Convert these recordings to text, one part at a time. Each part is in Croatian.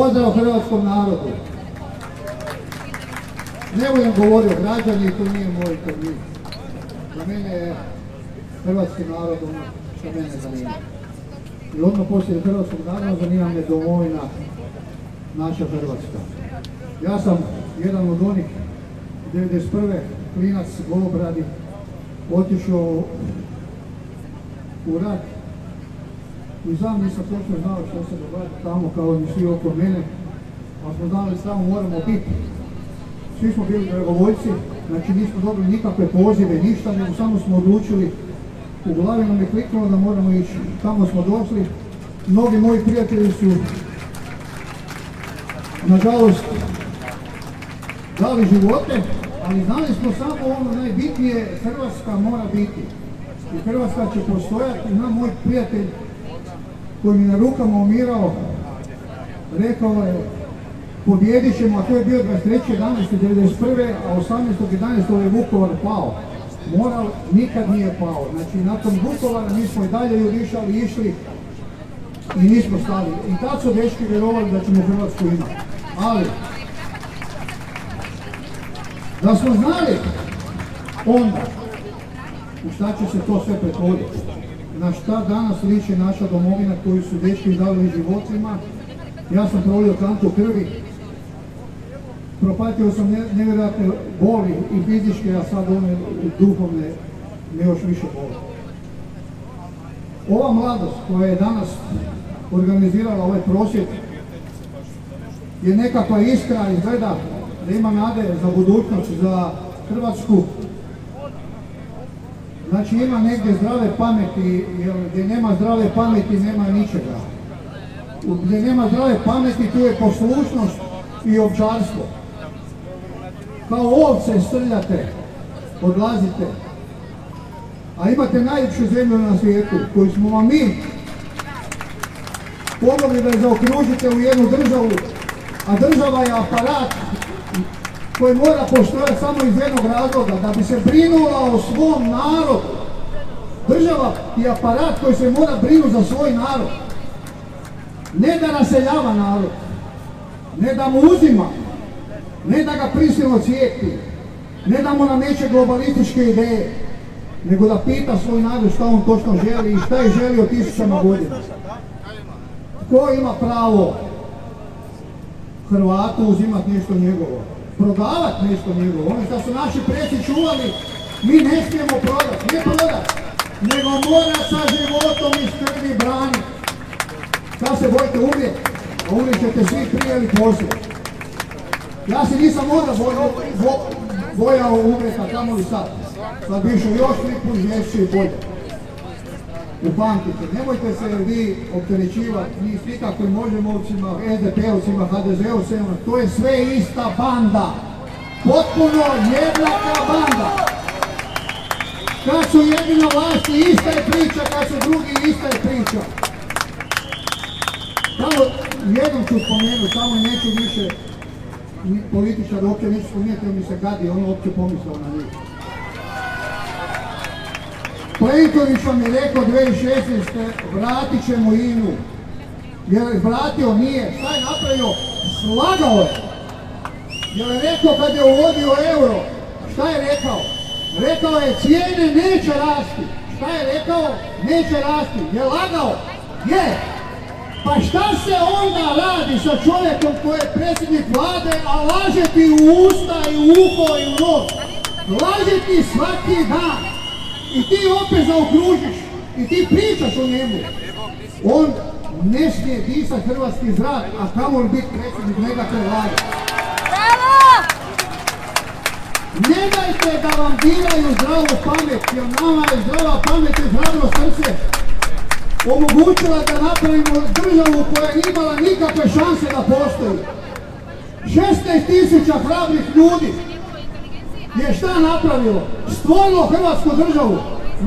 Pozdrav hrvatskom narodu. Ne budem govorio građani, to nije moj termin. Za mene je hrvatski narod ono što mene zanima. I odmah poslije hrvatskog naroda zanima me domovina naša Hrvatska. Ja sam jedan od onih 91. klinac Golobradi otišao u rat i sam nisam točno znao što se događa tamo kao ni svi oko mene, ali smo znali samo moramo biti. Svi smo bili dragovoljci, znači nismo dobili nikakve pozive, ništa, nego samo smo odlučili, u glavi nam je kliknulo da moramo ići. Tamo smo došli, mnogi moji prijatelji su, nažalost, dali živote, ali znali smo samo ono najbitnije, Hrvatska mora biti. I Hrvatska će postojati. Ima moj prijatelj koji mi na rukama umirao, rekao je pobjedit ćemo, a to je bio 23.11.1991. a 18.11. je Vukovar pao. Moral nikad nije pao. Znači, nakon Vukovara mi smo i dalje jurišali, išli i nismo stali. I tad su dečki vjerovali da ćemo Hrvatsku imati. Ali, da smo znali onda u šta će se to sve pretvoriti, na šta danas liči naša domovina koju su dečki dali životima, ja sam prolio kantu krvi, propatio sam nevjerojatne boli i fizičke, a sad one duhovne me još više boli. Ova mladost koja je danas organizirala ovaj prosvjet je nekakva iskra izgleda da ima nade za budućnost, za Hrvatsku. Znači ima negdje zdrave pameti, gdje nema zdrave pameti nema ničega. Gdje nema zdrave pameti tu je poslušnost i ovčarstvo. Kao ovce strljate, odlazite, a imate najljepšu zemlju na svijetu koju smo vam mi pomogli da zaokružite u jednu državu, a država je aparat koji mora postojati samo iz jednog razloga, da bi se brinula o svom narodu. Država je aparat koji se mora brinuti za svoj narod. Ne da naseljava narod, ne da mu uzima, ne da ga prisilno cijepi, ne da mu nameće globalističke ideje, nego da pita svoj narod šta on točno želi i šta je želio tisućama godina. Tko ima pravo Hrvatu uzimati nešto njegovo? Prodavati nešto njegovo? Ono što su naši preci čuvali, mi ne smijemo prodati, ne prodati, nego mora sa životom i skrbi braniti. Šta se bojite umrijeti? A umrijet ćete svi prije ili poslije. Ja se nisam onda bojao, bojao umrijeta, kamo li sad. Sad bi išao još tri put žešće i bolje. Upamtite, nemojte se vi opterećivati ni s nikakvim možemovcima, SDP-ovcima, HDZ-ovcima, to je sve ista banda. Potpuno jednaka banda. Kad su jedina vlasti, ista je priča, kad su drugi, ista je priča. Samo jednom ću spomenuti, samo neću više političar uopće neću spomenuti, jer mi se gadi, ono uopće pomislio na njih. Plenković vam je rekao 2016. vratit ćemo INU. Jer je vratio, nije. Šta je napravio? Slagao je. Jer je rekao kad je uvodio euro, šta je rekao? Rekao je cijene neće rasti. Šta je rekao? Neće rasti. Je lagao? Je. Pa šta se onda radi sa čovjekom koji je predsjednik vlade, a laže ti u usta i u uho i u nos? Laže ti svaki dan. I ti opet zaokružiš. I ti pričaš o njemu. On ne smije disati hrvatski zrak, a kamo li biti predsjednik nekakve vlade. Ne dajte da vam diraju zdravu pamet, jer nama je zdrava pamet i zdravo srce omogućila da napravimo državu koja nije imala nikakve šanse da postoji. 16 tisuća hrabrih ljudi je šta napravilo? Stvorilo Hrvatsku državu.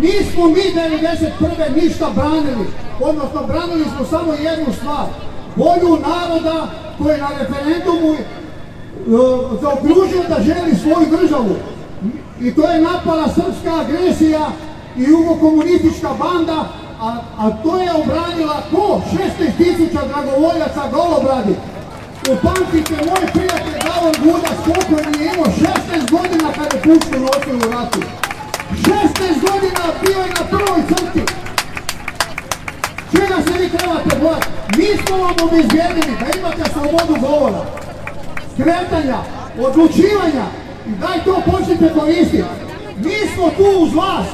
Nismo mi 1991. ništa branili, odnosno branili smo samo jednu stvar. Volju naroda koji na referendumu zaokružio da želi svoju državu. I to je napala srpska agresija i jugokomunistička banda, a, a to je obranila ko? 16 tisuća dragovoljaca golobradi. Upamtite, moj prijatelj Davor Budas koliko je imao 16 godina kad je pušku nosio u ratu. 16 godina bio je na prvoj crti. Čega se vi trebate bojati? Mi smo vam obezbijedili da imate slobodu govora, kretanja, odlučivanja i daj to počnite koristiti. Mi smo tu uz vas,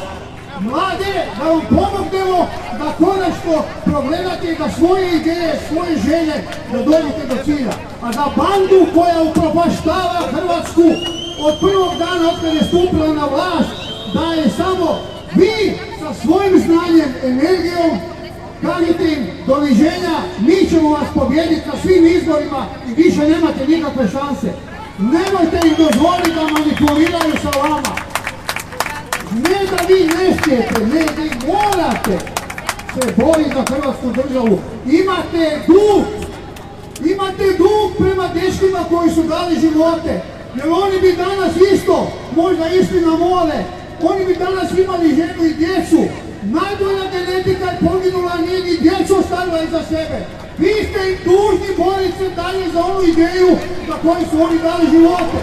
mlade, da vam pomognemo da konačno progledate da svoje ideje, svoje želje da dođete do cilja. A da bandu koja upropaštava Hrvatsku od prvog dana od kada je stupila na vlast, da je samo vi sa svojim znanjem, energijom, kažete im doviđenja, mi ćemo vas pobijediti na svim izborima i više nemate nikakve šanse. Nemojte im dozvoliti da manipuliraju sa vama. Da vi ne smijete, ne vi morate se boriti za Hrvatsku državu. Imate dug, imate dug prema dečkima koji su dali živote. Jer oni bi danas isto, možda išli na more, oni bi danas imali ženu i djecu. Najbolja genetika je poginula, nije ni djecu ostavila iza sebe. Vi ste im dužni boriti se dalje za onu ideju za koju su oni dali živote.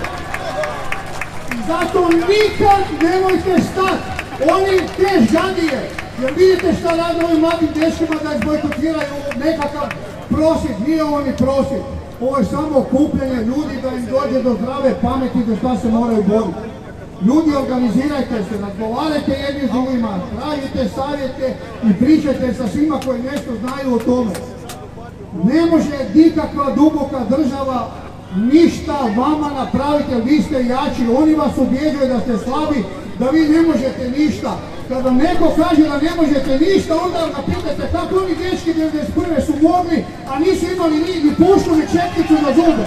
Zato nikad nemojte stati. Oni te žadije. Jer vidite šta rade ovim mladim dečkima da izbojkotiraju nekakav prosvjed. Nije ovo ni prosvjed. Ovo je samo okupljanje ljudi da im dođe do zdrave pameti da šta se moraju boriti. Ljudi organizirajte se, razgovarajte jedni s drugima, tražite savjete i pričajte sa svima koji nešto znaju o tome. Ne može nikakva duboka država ništa vama napraviti vi ste jači. Oni vas ubjeđuju da ste slabi, da vi ne možete ništa. Kada neko kaže da ne možete ništa, onda ga pitate kako oni dečki 1991. su mogli, a nisu imali ni, ni pušku ni četnicu na zube.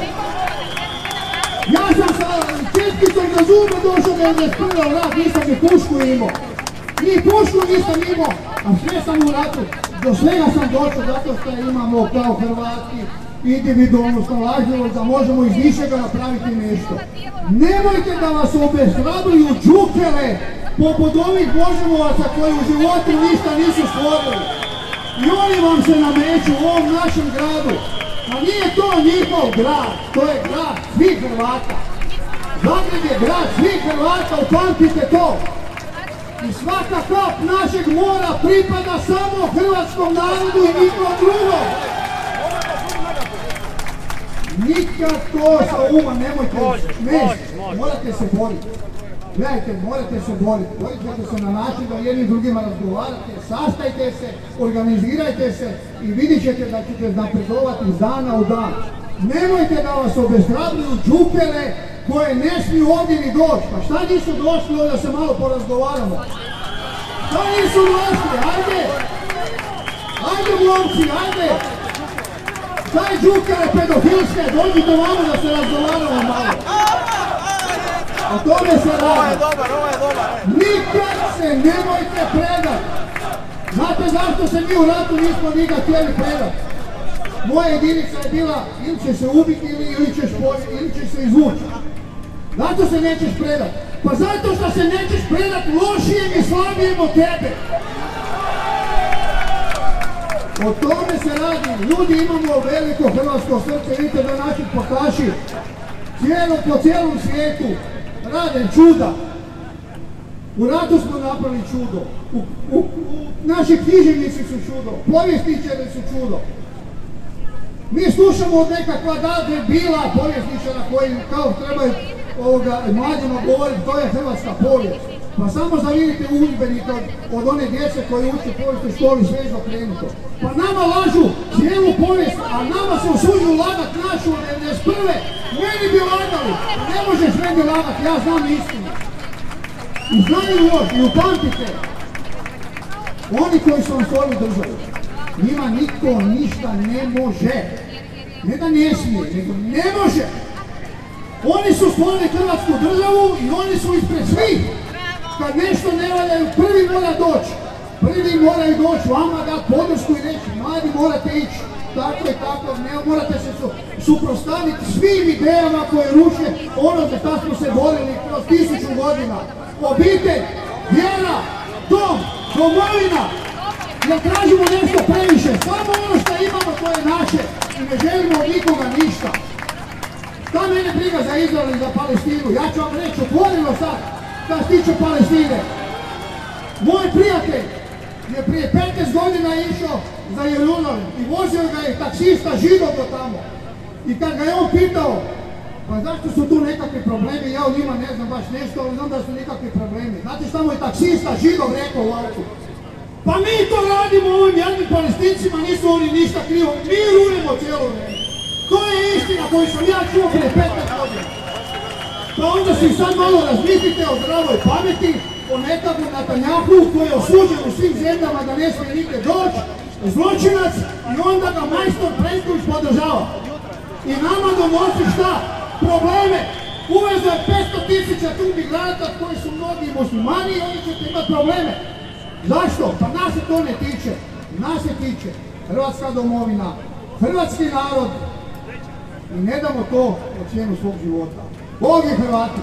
Ja sam sa četkicom na zube došao da je 1991. u rat, nisam ni pušku imao. Ni pušku nisam imao, a sve sam u ratu. Do svega sam došao zato što imamo kao Hrvati individualnu snalažljivost da možemo iz ničega napraviti nešto. Nemojte da vas obeshrabruju džukele poput ovih božemovaca koji u životu ništa nisu stvorili. I oni vam se nameću u ovom našem gradu. A nije to njihov grad, to je grad svih Hrvata. Zagreb je grad svih Hrvata, upamtite to. I svaka kap našeg mora pripada samo hrvatskom narodu i nikom drugom. Nikad to sa uma nemojte smesti. Morate se boriti. Gledajte, morate se boriti. Borite se na način da jedni drugima razgovarate, sastajte se, organizirajte se i vidit ćete da ćete napredovati iz dana u dan. Nemojte da vas obeshrabruju džupele koje ne smiju ovdje ni doći. Pa šta nisu došli ovdje da se malo porazgovaramo? Šta nisu došli? Ajde! Ajde momci, ajde! Daj džukere pedofilske, dođite vamo da se razgovaramo malo. O tome se radi. Ovo je dobar, ovo je dobar. Nikad se nemojte predat. Znate zašto se mi u ratu nismo nikad htjeli predat? Moja jedinica je bila ili će se ubiti ili, ili ćeš poći, ili ćeš se izvući. Zato se nećeš predat. Pa zato što se nećeš predat lošijem i slabijem od tebe. O tome se radi. Ljudi imamo veliko hrvatsko srce, vidite da naši potaši cijelo, po cijelom svijetu rade čuda. U ratu smo napravili čudo. U, u, u, naši književnici su čudo. Povjesničari su čudo. Mi slušamo od nekakva da bila povjesničara koji kao trebaju ovoga, govoriti, to je hrvatska povijest. Pa samo zavidite udžbenike od, one djece koji uče povijest u školi svežno krenuto. Pa nama lažu cijelu povijest, a nama se usuđuju lagat našu od 91. Meni bi lagali. Ne možeš meni lagat, ja znam istinu. I znaju još, i upamtite. Oni koji su vam stvorili državu, njima niko ništa ne može. Ne da ne smije, nego ne može. Oni su stvorili Hrvatsku državu i oni su ispred svih. Kad nešto ne valjaju, prvi mora doći. Prvi moraju doći vama da podršku i reći, mladi morate ići. Tako i tako, ne morate se su, suprostaviti svim idejama koje ruše ono za šta smo se borili kroz tisuću godina. Obitelj, vjera, dom, domovina. Ne tražimo nešto previše, samo ono što imamo to je naše i ne želimo od nikoga ništa. mene briga za Izrael i za Palestinu. Ja ću vam reći otvoreno sad, da se tiče Palestine. Moj prijatelj je prije 15 godina išao za Jerusalem i vozio ga je taksista židov do tamo. I kad ga je on pitao, pa zašto su tu nekakvi problemi, ja o njima ne znam baš nešto, ali znam da su nekakvi problemi. Znate šta mu je taksista židov rekao u autu? Pa mi to radimo ovim jadnim palestincima, nisu oni ništa krivo, mi rulimo cijelo vrijeme. To je istina koju sam ja čuo prije 15 godina. Pa onda si sad malo razmislite o zdravoj pameti, o nekakvom Natanjahu koji je osuđen u svim zemljama da ne smije nigdje doći, zločinac i onda ga majstor Plenković podržava. I nama donosi šta? Probleme. Uvezo je 500 tisuća tu migranata koji su mnogi muslimani i oni ćete imati probleme. Zašto? Pa nas se to ne tiče. Nas se tiče. Hrvatska domovina, hrvatski narod i ne damo to o cijenu svog života. Bog je Hrvati!